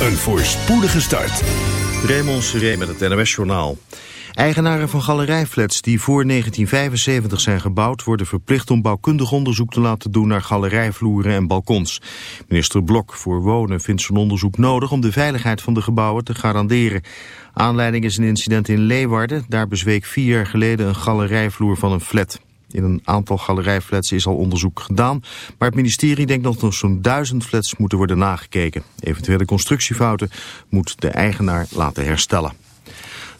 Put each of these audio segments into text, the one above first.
een voorspoedige start. Raymond Seré met het NOS-journaal. Eigenaren van galerijflats die voor 1975 zijn gebouwd... worden verplicht om bouwkundig onderzoek te laten doen naar galerijvloeren en balkons. Minister Blok voor Wonen vindt zo'n onderzoek nodig... om de veiligheid van de gebouwen te garanderen. Aanleiding is een incident in Leeuwarden. Daar bezweek vier jaar geleden een galerijvloer van een flat. In een aantal galerijflats is al onderzoek gedaan, maar het ministerie denkt dat nog zo'n duizend flats moeten worden nagekeken. Eventuele constructiefouten moet de eigenaar laten herstellen.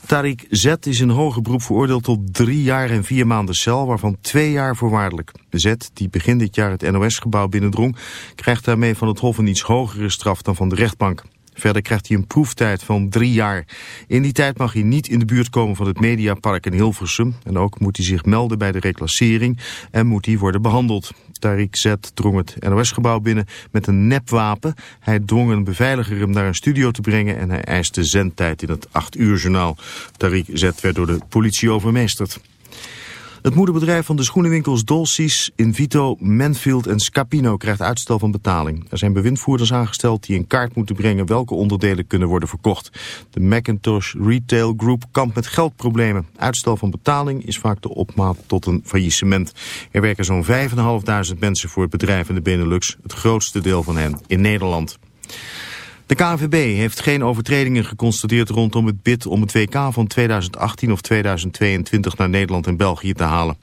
Tariq Z is in hoger beroep veroordeeld tot drie jaar en vier maanden cel, waarvan twee jaar voorwaardelijk. Z, die begin dit jaar het NOS-gebouw binnendrong, krijgt daarmee van het Hof een iets hogere straf dan van de rechtbank. Verder krijgt hij een proeftijd van drie jaar. In die tijd mag hij niet in de buurt komen van het Mediapark in Hilversum. En ook moet hij zich melden bij de reclassering en moet hij worden behandeld. Tariq Z drong het NOS-gebouw binnen met een nepwapen. Hij dwong een beveiliger hem naar een studio te brengen en hij eiste zendtijd in het 8 uur journaal. Tariq Z werd door de politie overmeesterd. Het moederbedrijf van de schoenenwinkels Dolcis, Invito, Manfield en Scapino krijgt uitstel van betaling. Er zijn bewindvoerders aangesteld die in kaart moeten brengen welke onderdelen kunnen worden verkocht. De Macintosh Retail Group kampt met geldproblemen. Uitstel van betaling is vaak de opmaat tot een faillissement. Er werken zo'n 5.500 mensen voor het bedrijf in de Benelux, het grootste deel van hen in Nederland. De KNVB heeft geen overtredingen geconstateerd rondom het bid om het WK van 2018 of 2022 naar Nederland en België te halen.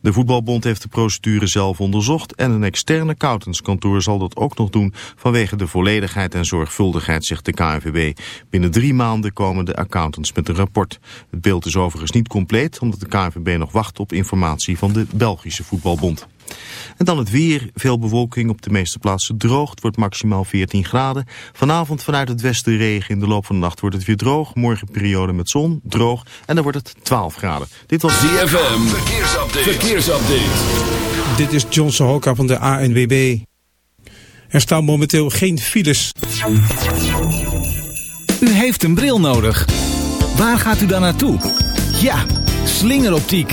De voetbalbond heeft de procedure zelf onderzocht en een externe accountantskantoor zal dat ook nog doen vanwege de volledigheid en zorgvuldigheid, zegt de KNVB. Binnen drie maanden komen de accountants met een rapport. Het beeld is overigens niet compleet omdat de KNVB nog wacht op informatie van de Belgische voetbalbond. En dan het weer. Veel bewolking op de meeste plaatsen droog. Het wordt maximaal 14 graden. Vanavond vanuit het westen regen. In de loop van de nacht wordt het weer droog. Morgen periode met zon, droog. En dan wordt het 12 graden. Dit was ZFM. Verkeersupdate. Verkeersupdate. Dit is John Sohoka van de ANWB. Er staan momenteel geen files. U heeft een bril nodig. Waar gaat u dan naartoe? Ja, slingeroptiek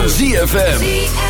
Van ZFM.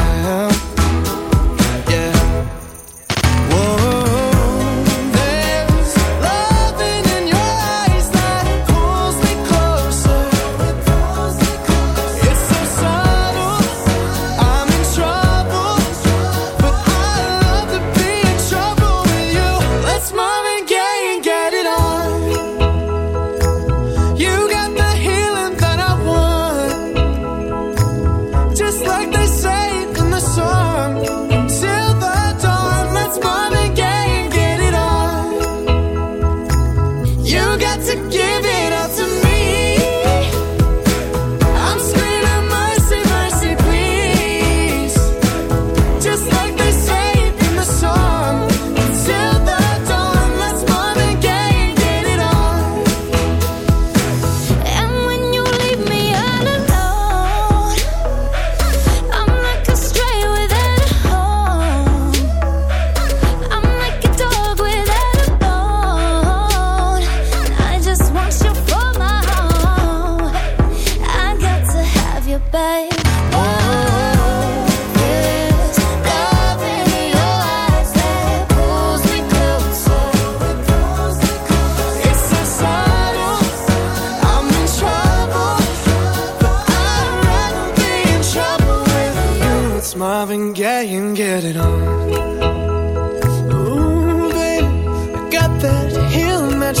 Marvin Gaye and get it on. Ooh, baby, I got that heel match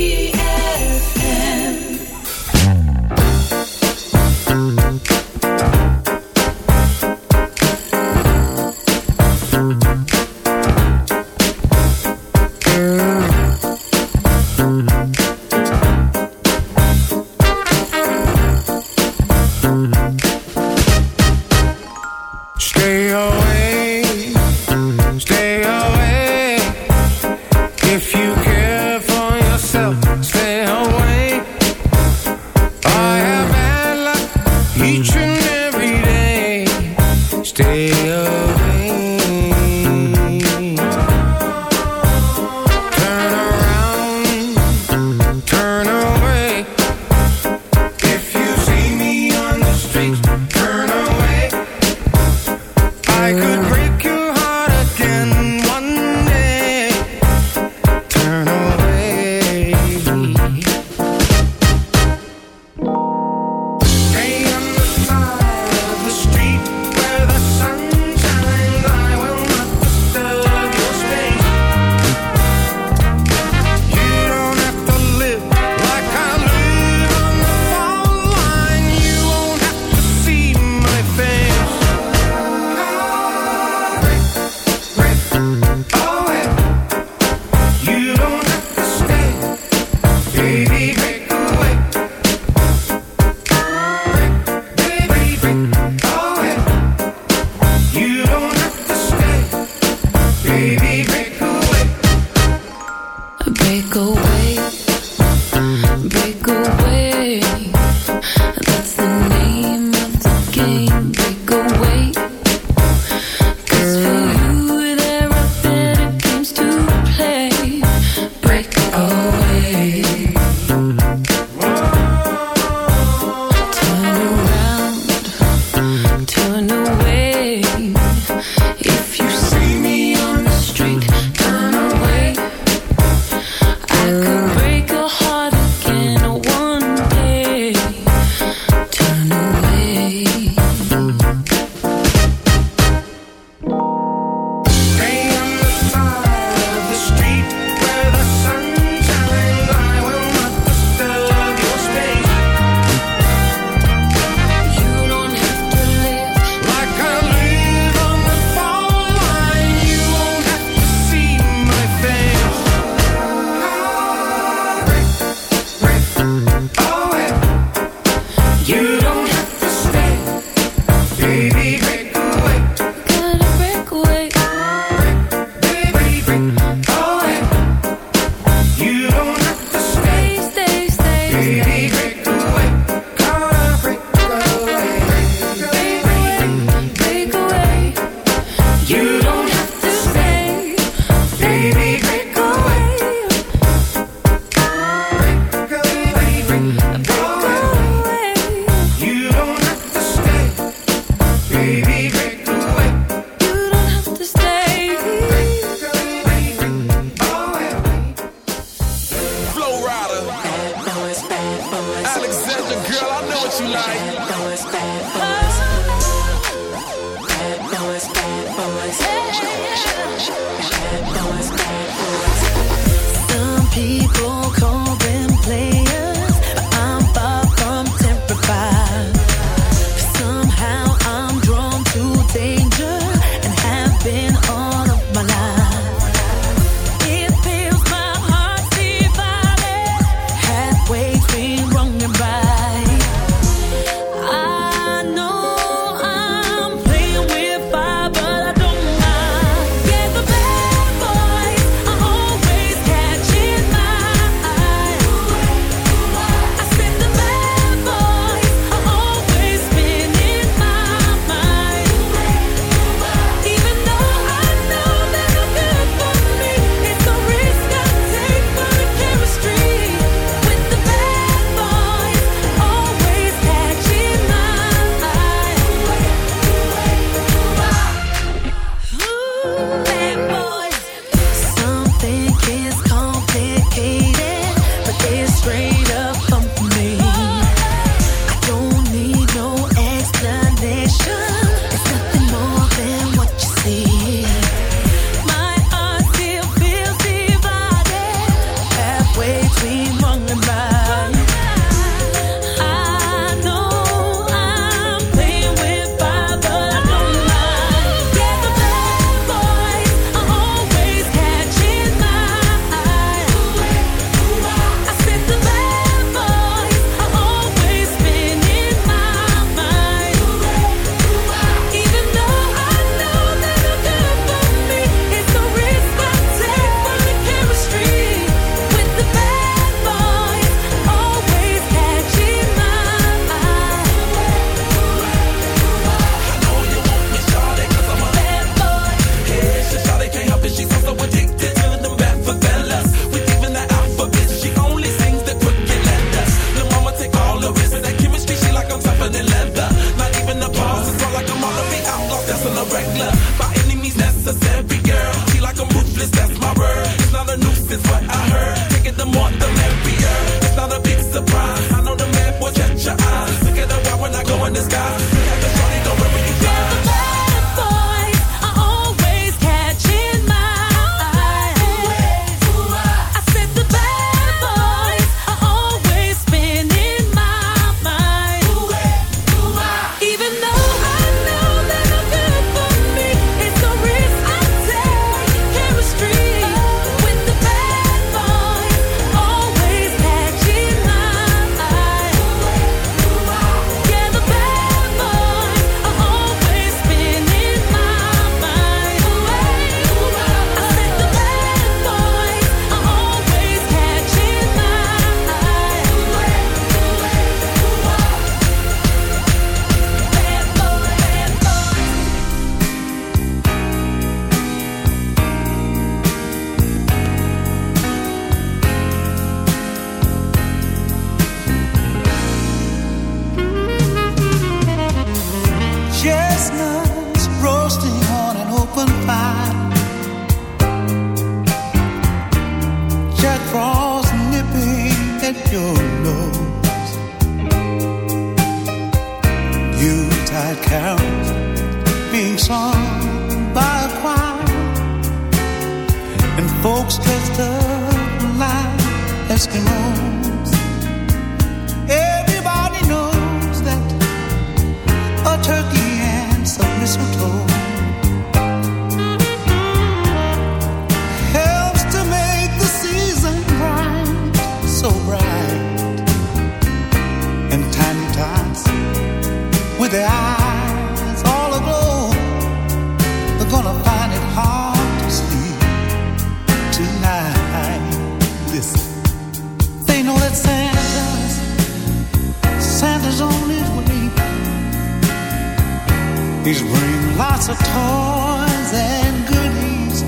These bring lots of toys and goodies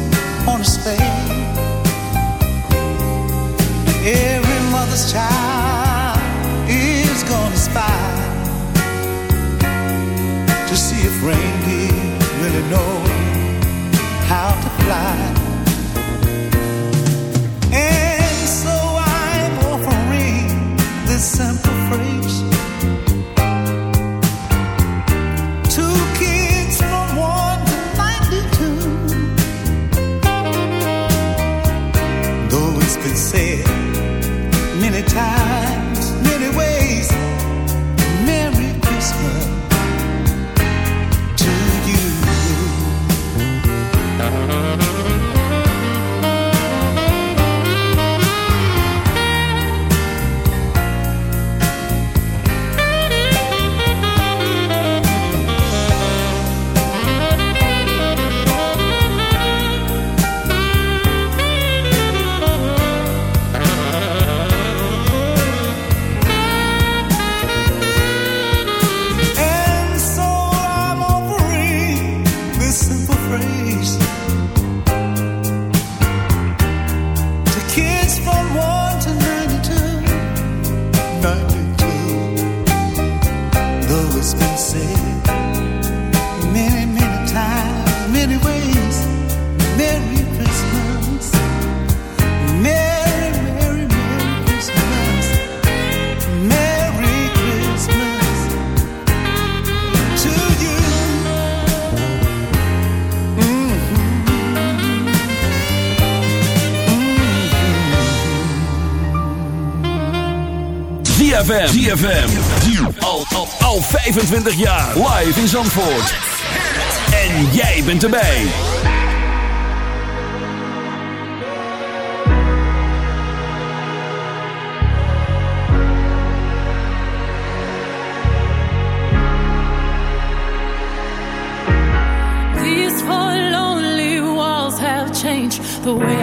on a spade. Every mother's child is gonna spy to see if reindeer really know how to fly. ZFM. ZFM. Al, al, al 25 jaar. Live in Zandvoort. En jij bent erbij. These four lonely walls have changed the way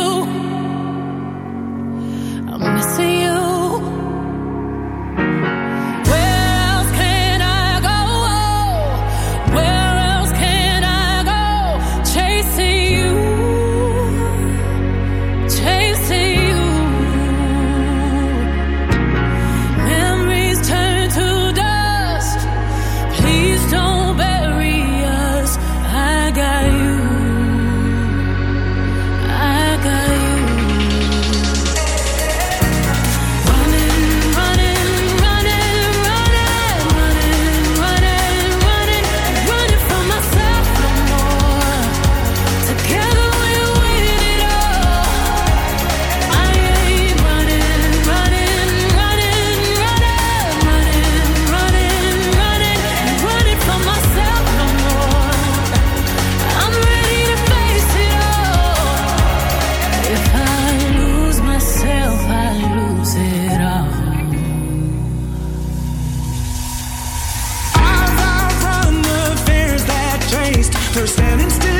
Doctor standing still.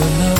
Your love